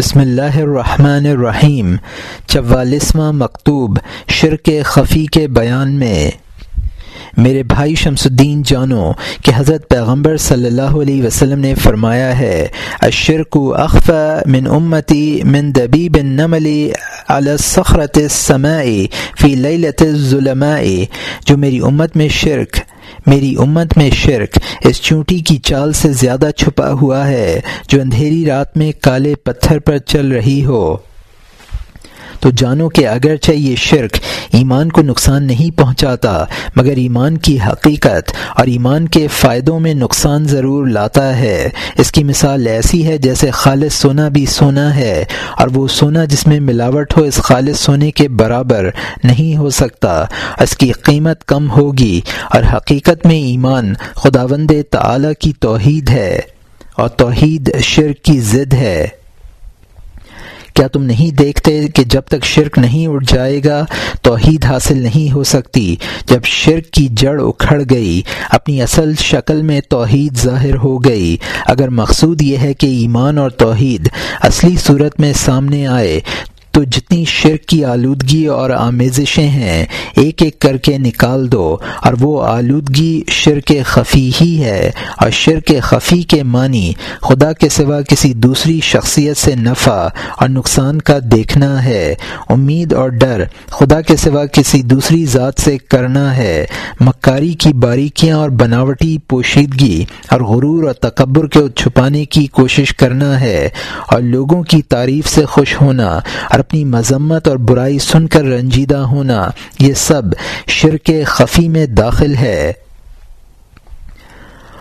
بسم اللہ الرحمن الرحیم چوالیسواں مکتوب شرک خفی کے بیان میں۔ میرے بھائی شمس الدین جانو کہ حضرت پیغمبر صلی اللہ علیہ وسلم نے فرمایا ہے اشرک اخف من امتی من دبی بن نملی الصخرت السمائی فی لیلت الظلمائی جو میری امت میں شرک، میری امت میں شرک اس چونٹی کی چال سے زیادہ چھپا ہوا ہے، جو اندھیری رات میں کالے پتھر پر چل رہی ہو۔ تو جانو کہ اگرچہ یہ شرک ایمان کو نقصان نہیں پہنچاتا، مگر ایمان کی حقیقت اور ایمان کے فائدوں میں نقصان ضرور لاتا ہے۔ اس کی مثال ایسی ہے جیسے خالص سونا بھی سونا ہے، اور وہ سونا جس میں ملاوٹ ہو اس خالص سونے کے برابر نہیں ہو سکتا۔ اس کی قیمت کم ہوگی اور حقیقت میں ایمان خداوند تعالی کی توحید ہے اور توحید شرک کی ضد ہے۔ کیا تم نہیں دیکھتے کہ جب تک شرک نہیں اٹھ جائے گا، توحید حاصل نہیں ہو سکتی؟ جب شرک کی جڑ اکھڑ گئی، اپنی اصل شکل میں توحید ظاہر ہو گئی۔ اگر مقصود یہ ہے کہ ایمان اور توحید اصلی صورت میں سامنے آئے تو جتنی شرک کی آلودگی اور آمیزشیں ہیں، ایک ایک کر کے نکال دو، اور وہ آلودگی شرک خفی ہی ہے، اور شرک خفی کے معنی خدا کے سوا کسی دوسری شخصیت سے نفع اور نقصان کا دیکھنا ہے۔ امید اور ڈر خدا کے سوا کسی دوسری ذات سے کرنا ہے۔ مکاری کی باریکیاں اور بناوٹی پوشیدگی اور غرور اور تکبر کے چھپانے کی کوشش کرنا ہے، اور لوگوں کی تعریف سے خوش ہونا اور اپنی مذمت اور برائی سن کر رنجیدہ ہونا، یہ سب شرک خفی میں داخل ہے۔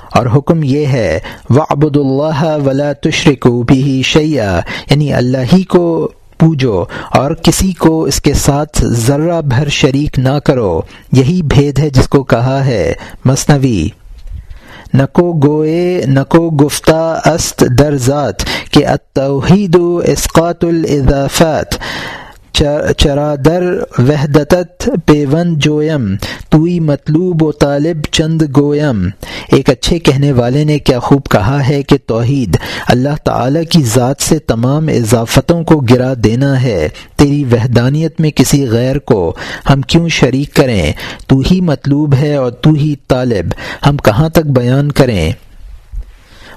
اور حکم یہ ہے وعبد اللہ ولا تشرک بھی شیا یعنی اللہ ہی کو پوجو اور کسی کو اس کے ساتھ ذرہ بھر شریک نہ کرو۔ یہی بھید ہے جس کو کہا ہے مصنوی۔ نکو گوئے نکو گفتہ است در ذات کہ التوحید اسقاط الاضافات چرادر وحدت پیون جویم، توئی مطلوب و طالب چند گویم۔ ایک اچھے کہنے والے نے کیا خوب کہا ہے کہ توحید اللہ تعالی کی ذات سے تمام اضافتوں کو گرا دینا ہے۔ تیری وحدانیت میں کسی غیر کو ہم کیوں شریک کریں؟ تو ہی مطلوب ہے اور تو ہی طالب۔ ہم کہاں تک بیان کریں؟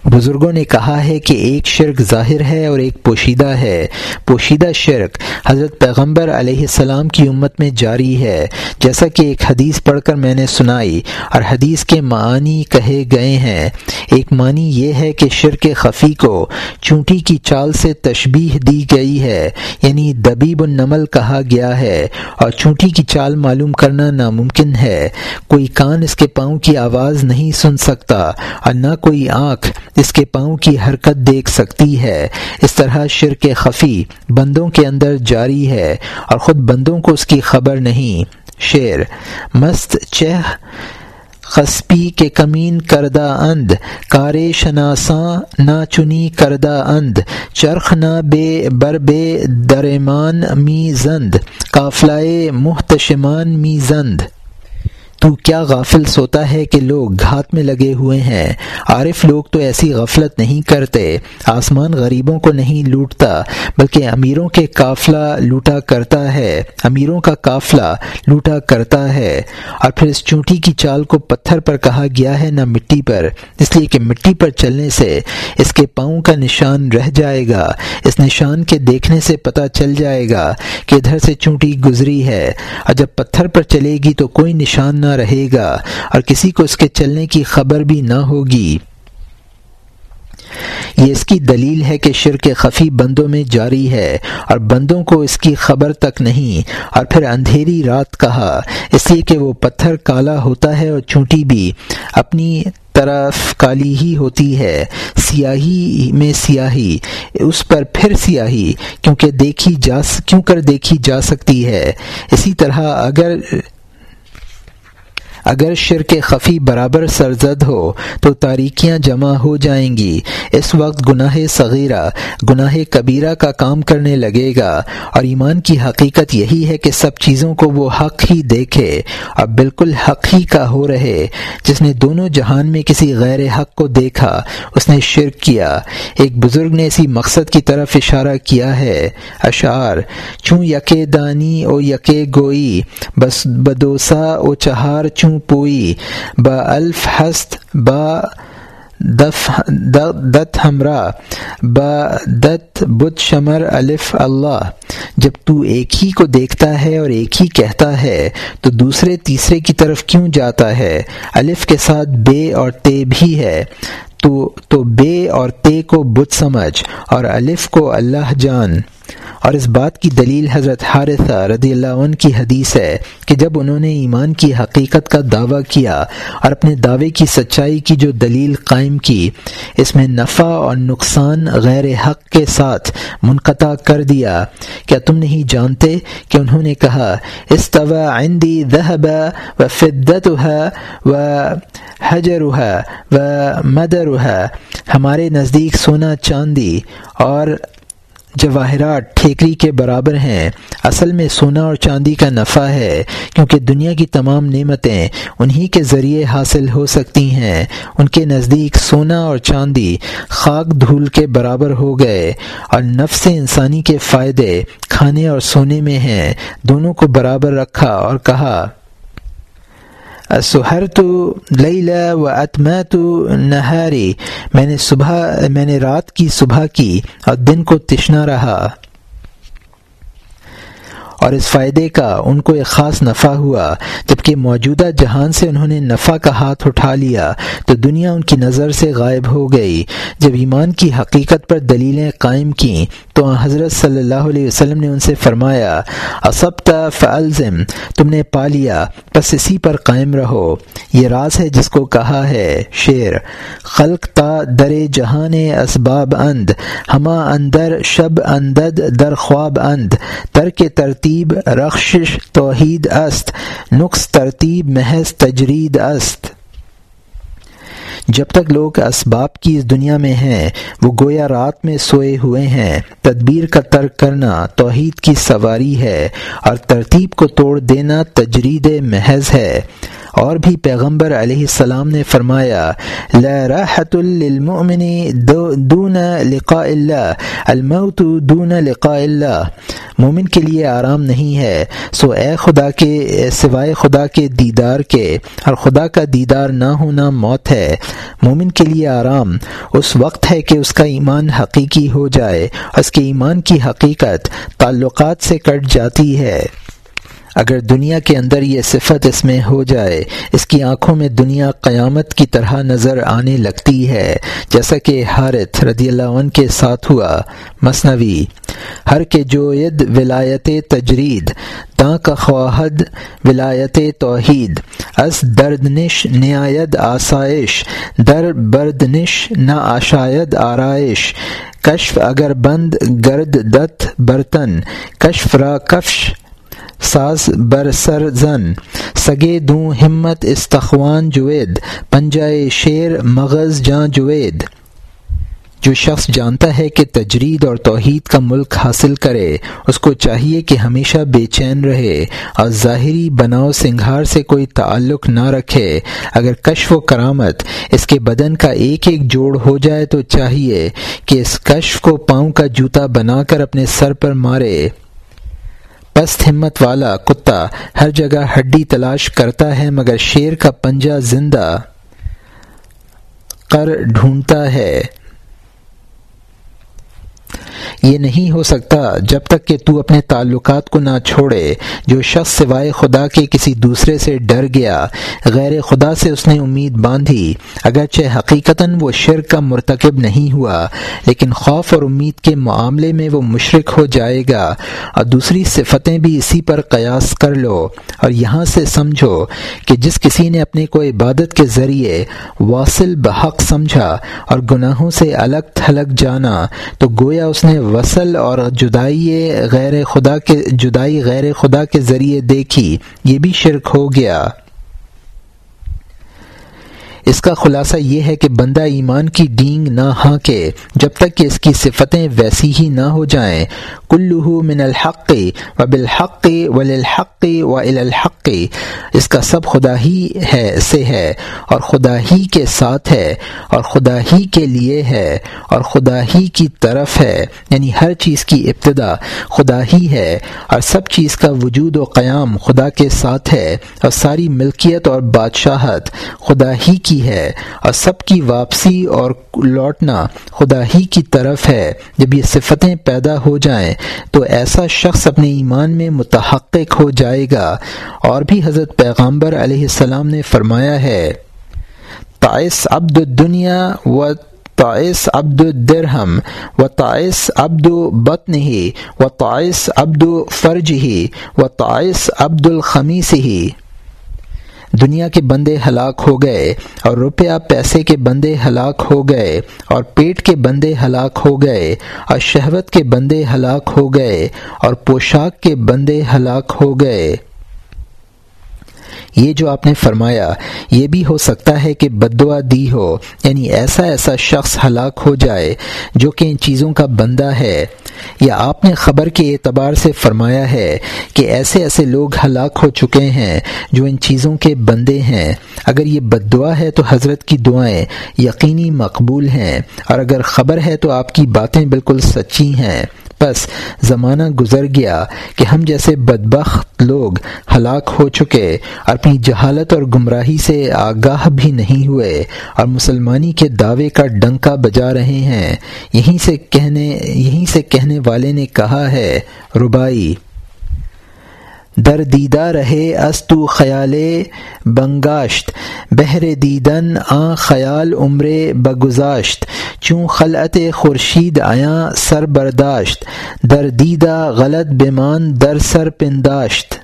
بزرگوں نے کہا ہے کہ ایک شرک ظاہر ہے اور ایک پوشیدہ ہے۔ پوشیدہ شرک حضرت پیغمبر علیہ السلام کی امت میں جاری ہے۔ جیسا کہ ایک حدیث پڑھ کر میں نے سنائی اور حدیث کے معنی کہے گئے ہیں۔ ایک معنی یہ ہے کہ شرک خفی کو چونٹی کی چال سے تشبیح دی گئی ہے یعنی دبیب النمل کہا گیا ہے اور چونٹی کی چال معلوم کرنا ناممکن ہے۔ کوئی کان اس کے پاؤں کی آواز نہیں سن سکتا اور نہ کوئی آنکھ اس کے پاؤں کی حرکت دیکھ سکتی ہے۔ اس طرح شرک خفی بندوں کے اندر جاری ہے اور خود بندوں کو اس کی خبر نہیں۔ شعر مست چہ خسپی کے کمین کردہ اند، کارے شناساں نہ چنی کردہ اند، چرخ نہ بے بر بے درمان می زند قافلائے محتشمان می زند تو کیا غافل سوتا ہے کہ لوگ گھات میں لگے ہوئے ہیں؟ عارف لوگ تو ایسی غفلت نہیں کرتے، آسمان غریبوں کو نہیں لوٹتا، بلکہ امیروں کے قافلہ لوٹا کرتا ہے، امیروں کا قافلہ لوٹا کرتا ہے۔ اور پھر اس چونٹی کی چال کو پتھر پر کہا گیا ہے نہ مٹی پر، اس لیے کہ مٹی پر چلنے سے اس کے پاؤں کا نشان رہ جائے گا، اس نشان کے دیکھنے سے پتہ چل جائے گا کہ ادھر سے چونٹی گزری ہے۔ اور جب پتھر پر چلے گی تو کوئی نشان نہ رہے گا اور کسی کو اس کے چلنے کی خبر بھی نہ ہوگی۔ یہ اس کی دلیل ہے کہ شرک خفی بندوں میں جاری ہے اور بندوں کو اس کی خبر تک نہیں۔ اور پھر اندھیری رات کہا، اس لیے کہ وہ پتھر کالا ہوتا ہے اور چونٹی بھی اپنی طرف کالی ہی ہوتی ہے۔ سیاہی میں سیاہی، اس پر پھر سیاہی، کیونکہ دیکھی جا کیوں کر دیکھی جا سکتی ہے؟ اسی طرح اگر اگر شرک خفی برابر سرزد ہو، تو تاریکیاں جمع ہو جائیں گی۔ اس وقت گناہ صغیرہ، گناہ کبیرہ کا کام کرنے لگے گا۔ اور ایمان کی حقیقت یہی ہے کہ سب چیزوں کو وہ حق ہی دیکھے۔ اور بالکل حق ہی کا ہو رہے۔ جس نے دونوں جہان میں کسی غیر حق کو دیکھا، اس نے شرک کیا۔ ایک بزرگ نے اسی مقصد کی طرف اشارہ کیا ہے۔ اشعار، چوں یکے دانی او یکے گوئی، بس بدوسا او چہار چوں پوئی، با الف ہست با دف دت ہمراہ، با دت بت شمر الف اللہ۔ جب تو ایک ہی کو دیکھتا ہے اور ایک ہی کہتا ہے، تو دوسرے تیسرے کی طرف کیوں جاتا ہے؟ الف کے ساتھ بے اور تے بھی ہے۔ تو تو بے اور تے کو بت سمجھ اور الف کو اللہ جان۔ اور اس بات کی دلیل حضرت حارثہ رضی اللہ عنہ کی حدیث ہے کہ جب انہوں نے ایمان کی حقیقت کا دعویٰ کیا اور اپنے دعوے کی سچائی کی جو دلیل قائم کی، اس میں نفع اور نقصان غیر حق کے ساتھ منقطع کر دیا۔ کیا تم نہیں جانتے کہ انہوں نے کہا استوا عندی ذہب و فدت و حجر و مدر ہمارے نزدیک سونا چاندی اور جواہرات ٹھیکری کے برابر ہیں، اصل میں سونا اور چاندی کا نفع ہے، کیونکہ دنیا کی تمام نعمتیں انہی کے ذریعے حاصل ہو سکتی ہیں۔ ان کے نزدیک سونا اور چاندی خاک دھول کے برابر ہو گئے اور نفس انسانی کے فائدے کھانے اور سونے میں ہیں۔ دونوں کو برابر رکھا اور کہا سہر تو لئی و اتمت تو نہاری، میں نے صبح میں نے رات کی صبح کی اور دن کو تشنا رہا۔ اور اس فائدے کا ان کو ایک خاص نفع ہوا، جبکہ موجودہ جہان سے انہوں نے نفع کا ہاتھ اٹھا لیا، تو دنیا ان کی نظر سے غائب ہو گئی۔ جب ایمان کی حقیقت پر دلیلیں قائم کیں، تو حضرت صلی اللہ علیہ وسلم نے ان سے فرمایا اسبتا فلزم تم نے پا لیا، بس اسی پر قائم رہو۔ یہ راز ہے جس کو کہا ہے شعر خلق تا در جہان اسباب اند، ہما اندر شب اندد در خواب اند۔ تر کے ترتیب ترتیب رخشش توحید است نقص ترتیب محض تجرید است. جب تک لوگ اسباب کی اس دنیا میں ہیں، وہ گویا رات میں سوئے ہوئے ہیں۔ تدبیر کا ترک کرنا توحید کی سواری ہے اور ترتیب کو توڑ دینا تجرید محض ہے۔ اور بھی پیغمبر علیہ السلام نے فرمایا، لا راحت للمؤمن دون لقاء اللہ، الموت دون لقاء اللہ۔ مومن کے لیے آرام نہیں ہے۔ سو اے خدا کے، سوائے خدا کے دیدار کے، اور خدا کا دیدار نہ ہونا موت ہے۔ مومن کے لیے آرام۔ اس وقت ہے کہ اس کا ایمان حقیقی ہو جائے۔ اس کے ایمان کی حقیقت تعلقات سے کٹ جاتی ہے۔ اگر دنیا کے اندر یہ صفت اس میں ہو جائے، اس کی آنکھوں میں دنیا قیامت کی طرح نظر آنے لگتی ہے۔ جیسا کہ حارث رضی اللہ عنہ کے ساتھ ہوا۔ مصنوی ہر کے جوید ولایت تجرید تا کا خواہد ولایت توحید۔ اس دردنش نیاید آسائش، در بردنش نہ آشاید آرائش۔ کشف اگر بند گرد دت برتن، کشف را کفش ساز برسر زن، سگے دوں ہمت استخوان جوید، پنجائے شیر مغز جاں جوید۔ جو شخص جانتا ہے کہ تجرید اور توحید کا ملک حاصل کرے، اس کو چاہیے کہ ہمیشہ بے چین رہے اور ظاہری بناؤ سنگھار سے کوئی تعلق نہ رکھے۔ اگر کشف و کرامت اس کے بدن کا ایک ایک جوڑ ہو جائے تو چاہیے کہ اس کشف کو پاؤں کا جوتا بنا کر اپنے سر پر مارے۔ پست ہمت والا کتا ہر جگہ ہڈی تلاش کرتا ہے مگر شیر کا پنجہ زندہ کر ڈھونڈتا ہے۔ یہ نہیں ہو سکتا جب تک کہ تو اپنے تعلقات کو نہ چھوڑے، جو شخص سوائے خدا کے کسی دوسرے سے ڈر گیا، غیر خدا سے اس نے امید باندھی۔ اگرچہ حقیقتاً وہ شرک کا مرتکب نہیں ہوا، لیکن خوف اور امید کے معاملے میں وہ مشرق ہو جائے گا۔ اور دوسری صفتیں بھی اسی پر قیاس کر لو۔ اور یہاں سے سمجھو کہ جس کسی نے اپنے کو عبادت کے ذریعے واصل بحق سمجھا اور گناہوں سے الگ تھلگ جانا، تو گویا اس نے وصل اور جدائی غیر خدا کے جدائی غیر خدا کے ذریعے دیکھی، یہ بھی شرک ہو گیا۔ اس کا خلاصہ یہ ہے کہ بندہ ایمان کی ڈینگ نہ ہانکے جب تک کہ اس کی صفتیں ویسی ہی نہ ہو جائیں۔ کلو من الحق و بالحق وللحق و الحق۔ اس کا سب خدا ہی ہے، سے ہے اور خدا ہی کے ساتھ ہے اور خدا ہی کے لیے ہے اور خدا ہی کی طرف ہے۔ یعنی ہر چیز کی ابتدا خدا ہی ہے اور سب چیز کا وجود و قیام خدا کے ساتھ ہے اور ساری ملکیت اور بادشاہت خدا ہی کی ہے اور سب کی واپسی اور لوٹنا خدا ہی کی طرف ہے۔ جب یہ صفتیں پیدا ہو جائیں تو ایسا شخص اپنے ایمان میں متحقق ہو جائے گا۔ اور بھی حضرت پیغامبر علیہ السلام نے فرمایا ہے تعص عبد الدنیا و تعص عبد الدرہم و تعص عبد بطن ہی و تعص عبد فرج ہی و تعص عبد الخمیس ہی دنیا کے بندے ہلاک ہو گئے اور روپیہ پیسے کے بندے ہلاک ہو گئے اور پیٹ کے بندے ہلاک ہو گئے اور شہوت کے بندے ہلاک ہو گئے اور پوشاک کے بندے ہلاک ہو گئے۔ یہ جو آپ نے فرمایا، یہ بھی ہو سکتا ہے کہ بدعا دی ہو یعنی ایسا ایسا شخص ہلاک ہو جائے جو کہ ان چیزوں کا بندہ ہے۔ یا آپ نے خبر کے اعتبار سے فرمایا ہے کہ ایسے ایسے لوگ ہلاک ہو چکے ہیں جو ان چیزوں کے بندے ہیں۔ اگر یہ بد دعا ہے تو حضرت کی دعائیں یقینی مقبول ہیں، اور اگر خبر ہے تو آپ کی باتیں بالکل سچی ہیں۔ بس زمانہ گزر گیا کہ ہم جیسے بدبخت لوگ ہلاک ہو چکے اور اپنی جہالت اور گمراہی سے آگاہ بھی نہیں ہوئے اور مسلمانی کے دعوے کا ڈنکا بجا رہے ہیں۔ یہیں سے کہنے، یہیں سے کہنے والے نے کہا ہے ربائی در دیدہ رہے استو خیال بنگاشت، بہر دیدن آ خیال عمر بگزاشت چوں خلعت خورشید آیا سر برداشت در دیدہ غلط بیمان در سر پنداشت۔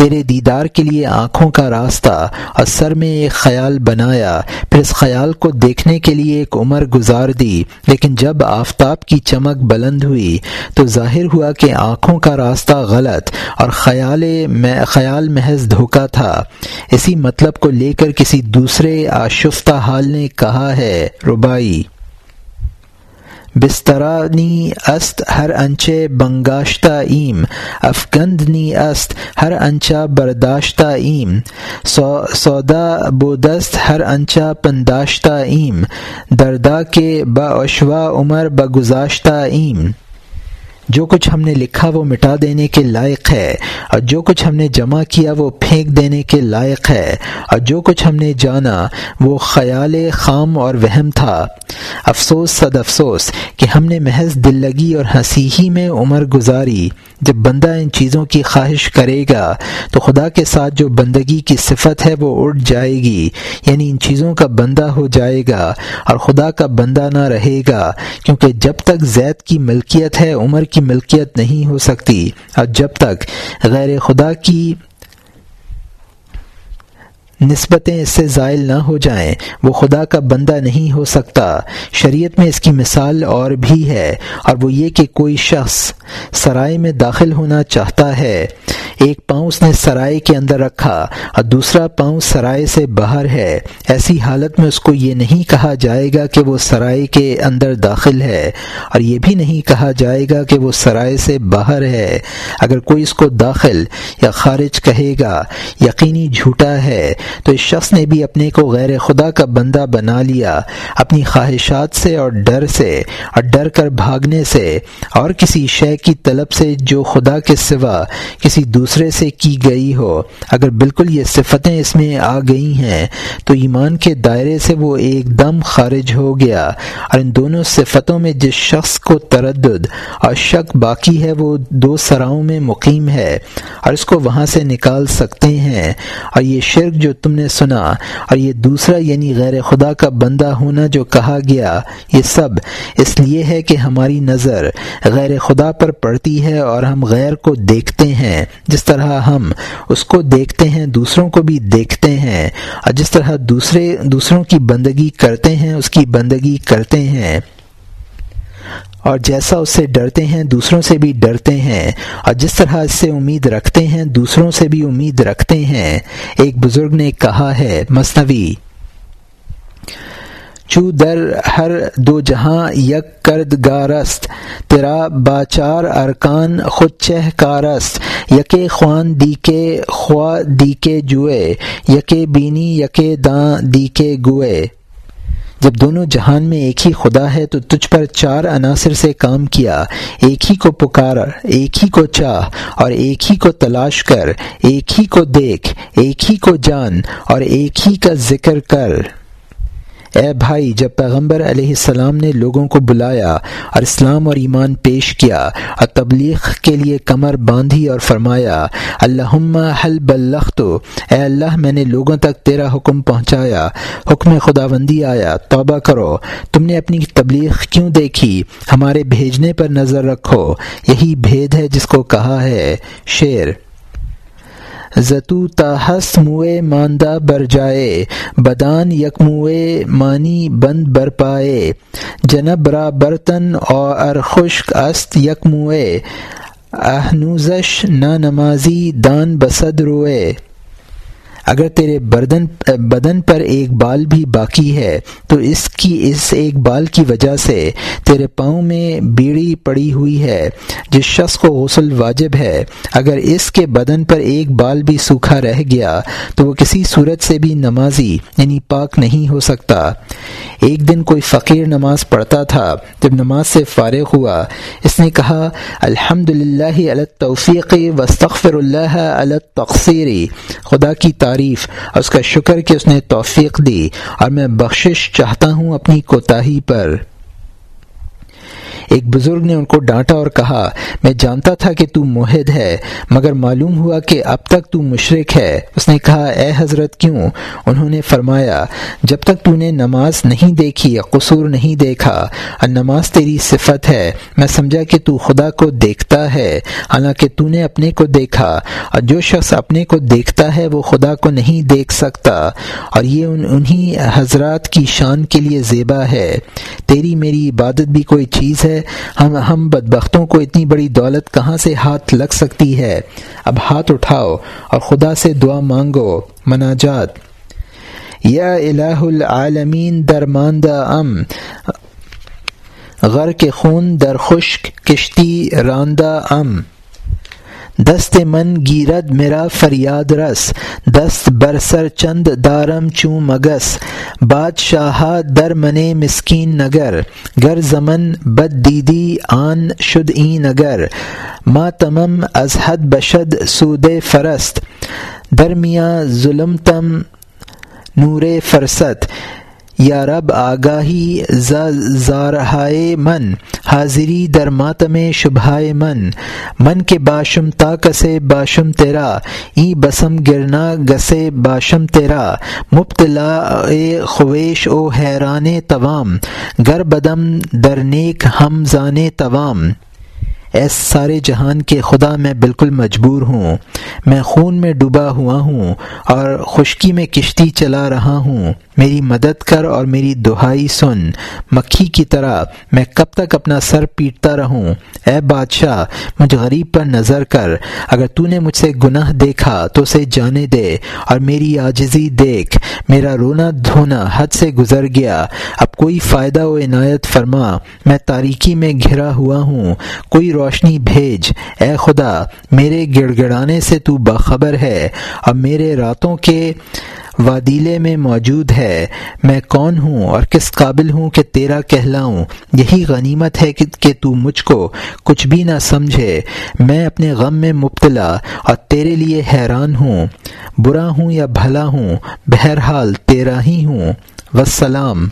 تیرے دیدار کے لیے آنکھوں کا راستہ اور سر میں ایک خیال بنایا۔ پھر اس خیال کو دیکھنے کے لیے ایک عمر گزار دی۔ لیکن جب آفتاب کی چمک بلند ہوئی تو ظاہر ہوا کہ آنکھوں کا راستہ غلط اور خیال خیال محض دھوکا تھا۔ اسی مطلب کو لے کر کسی دوسرے آشفتہ حال نے کہا ہے ربائی بسترانی است، ہر انچے بنگاشتہ ایم. افگندنی است، ہر انچا برداشتہ ایم. سودا بودست، ہر انچا پنداشتہ ایم. دردا کے اشوا عمر بگزاشتہ ایم. جو کچھ ہم نے لکھا وہ مٹا دینے کے لائق ہے، اور جو کچھ ہم نے جمع کیا وہ پھینک دینے کے لائق ہے، اور جو کچھ ہم نے جانا وہ خیال خام اور وہم تھا۔ افسوس، صد افسوس کہ ہم نے محض دل لگی اور ہنسی ہی میں عمر گزاری۔ جب بندہ ان چیزوں کی خواہش کرے گا تو خدا کے ساتھ جو بندگی کی صفت ہے وہ اٹھ جائے گی۔ یعنی ان چیزوں کا بندہ ہو جائے گا اور خدا کا بندہ نہ رہے گا، کیونکہ جب تک زید کی ملکیت ہے، عمر کی ملکیت نہیں ہو سکتی۔ اور جب تک غیر خدا کی نسبتیں اس سے زائل نہ ہو جائیں، وہ خدا کا بندہ نہیں ہو سکتا۔ شریعت میں اس کی مثال اور بھی ہے، اور وہ یہ کہ کوئی شخص سرائے میں داخل ہونا چاہتا ہے۔ ایک پاؤں اس نے سرائے کے اندر رکھا، اور دوسرا پاؤں سرائے سے باہر ہے۔ ایسی حالت میں اس کو یہ نہیں کہا جائے گا کہ وہ سرائے کے اندر داخل ہے، اور یہ بھی نہیں کہا جائے گا کہ وہ سرائے سے باہر ہے۔ اگر کوئی اس کو داخل یا خارج کہے گا، یقینی جھوٹا ہے۔ تو اس شخص نے بھی اپنے کو غیر خدا کا بندہ بنا لیا، اپنی خواہشات سے اور ڈر سے، اور ڈر کر بھاگنے سے، اور کسی شے کی طلب سے جو خدا کے سوا کسی دوسرے سے کی گئی ہو۔ اگر بالکل یہ صفتیں اس میں آ گئی ہیں، تو ایمان کے دائرے سے وہ ایک دم خارج ہو گیا۔ اور ان دونوں صفتوں میں جس شخص کو تردد اور شک باقی ہے، وہ دو سراؤں میں مقیم ہے، اور اس کو وہاں سے نکال سکتے ہیں۔ اور یہ شرک جو تم نے سنا اور یہ دوسرا یعنی غیر خدا کا بندہ ہونا جو کہا گیا، یہ سب اس لیے ہے کہ ہماری نظر غیر خدا پر پڑتی ہے اور ہم غیر کو دیکھتے ہیں۔ جس طرح ہم اس کو دیکھتے ہیں، دوسروں کو بھی دیکھتے ہیں۔ اور جس طرح دوسرے، دوسروں کی بندگی کرتے ہیں، اس کی بندگی کرتے ہیں۔ اور جیسا اس سے ڈرتے ہیں، دوسروں سے بھی ڈرتے ہیں۔ اور جس طرح اس سے امید رکھتے ہیں، دوسروں سے بھی امید رکھتے ہیں۔ ایک بزرگ نے کہا ہے مصنوعی چو در ہر دو جہاں یک کرد گارست تیرا باچار ارکان خود چہ کارست۔ یکے خوان دی کے خواہ دی کے جوئے، یکے بینی، یکے داں دی کے گوئے۔ جب دونوں جہان میں ایک ہی خدا ہے تو تجھ پر چار عناصر سے کام کیا، ایک ہی کو پکار، ایک ہی کو چاہ اور ایک ہی کو تلاش کر، ایک ہی کو دیکھ، ایک ہی کو جان اور ایک ہی کا ذکر کر۔ اے بھائی، جب پیغمبر علیہ السلام نے لوگوں کو بلایا اور اسلام اور ایمان پیش کیا اور تبلیغ کے لیے کمر باندھی اور فرمایا اللہ حل بلخ تو اے اللہ، میں نے لوگوں تک تیرا حکم پہنچایا، حکم خدا بندی آیا، توبہ کرو، تم نے اپنی تبلیغ کیوں دیکھی؟ ہمارے بھیجنے پر نظر رکھو، یہی بھید ہے جس کو کہا ہے شعر۔ زتو تاہس موئے ماندہ بر جائے، بدان یک موئے مانی بند بر پائے۔ جنب را برتن اور خشک است یک موئے۔ اہنوزش نہ نمازی دان بسد روئے۔ اگر تیرے بردن بدن پر ایک بال بھی باقی ہے، تو اس کی اس ایک بال کی وجہ سے تیرے پاؤں میں بیڑی پڑی ہوئی ہے، جس شخص کو غسل واجب ہے۔ اگر اس کے بدن پر ایک بال بھی سوکھا رہ گیا، تو وہ کسی صورت سے بھی نمازی یعنی پاک نہیں ہو سکتا۔ ایک دن کوئی فقیر نماز پڑھتا تھا، جب نماز سے فارغ ہوا، اس نے کہا الحمد للہ توفیق وصطفر اللہ تقسیری خدا کی تعریف اور اس کا شکر کہ اس نے توفیق دی اور میں بخشش چاہتا ہوں اپنی کوتاہی پر۔ ایک بزرگ نے ان کو ڈانٹا اور کہا، میں جانتا تھا کہ تو موہد ہے، مگر معلوم ہوا کہ اب تک تو مشرق ہے۔ اس نے کہا، اے حضرت، کیوں؟ انہوں نے فرمایا، جب تک تو نے نماز نہیں دیکھی یا قصور نہیں دیکھا، اور نماز تیری صفت ہے، میں سمجھا کہ تو خدا کو دیکھتا ہے، حالانکہ تو نے اپنے کو دیکھا، اور جو شخص اپنے کو دیکھتا ہے، وہ خدا کو نہیں دیکھ سکتا۔ اور یہ ان انہی حضرات کی شان کے لیے زیبا ہے۔ تیری میری عبادت بھی کوئی چیز ہے ہم ہم بدبختوں کو اتنی بڑی دولت کہاں سے ہاتھ لگ سکتی ہے؟ اب ہاتھ اٹھاؤ اور خدا سے دعا مانگو، مناجات۔ یا الہ العالمین، درماندہ ام۔ غر کے خون در خشک کشتی، راندہ ام۔ دست من گیرد میرا فریاد رس، دست برسر چند دارم چوں مگس بادشاہ در من مسکین نگر، گر زمن بد دیدی آن شد این نگر ما تمم از حد بشد سود فرست درمیاں ظلم تم نور فرست یا رب آگاہی زارہائے من، حاضری در ماتم شبہائے من۔ من کے باشم تا کسے باشم تیرا، ای بسم گرنا گسے باشم تیرا۔ مبتلا اے خویش او حیران توام گر بدم در نیک ہم زانے توام ایس سارے جہان کے خدا میں بالکل مجبور ہوں۔ میں خون میں ڈوبا ہوا ہوں اور خشکی میں کشتی چلا رہا ہوں۔ میری مدد کر اور میری دہائی سن۔ مکھی کی طرح میں کب تک اپنا سر پیٹتا رہوں؟ اے بادشاہ، مجھ غریب پر نظر کر۔ اگر تو نے مجھ سے گناہ دیکھا تو اسے جانے دے اور میری آجزی دیکھ۔ میرا رونا دھونا حد سے گزر گیا۔ اب کوئی فائدہ و عنایت فرما۔ میں تاریکی میں گھرا ہوا ہوں۔ کوئی روشنی بھیج۔ اے خدا، میرے گڑ گڑانے سے تو باخبر ہے اور میرے راتوں کے وادیلے میں موجود ہے۔ میں کون ہوں اور کس قابل ہوں کہ تیرا کہلاؤں؟ یہی غنیمت ہے کہ تو مجھ کو کچھ بھی نہ سمجھے۔ میں اپنے غم میں مبتلا اور تیرے لیے حیران ہوں۔ برا ہوں یا بھلا ہوں، بہرحال تیرا ہی ہوں۔ وسلام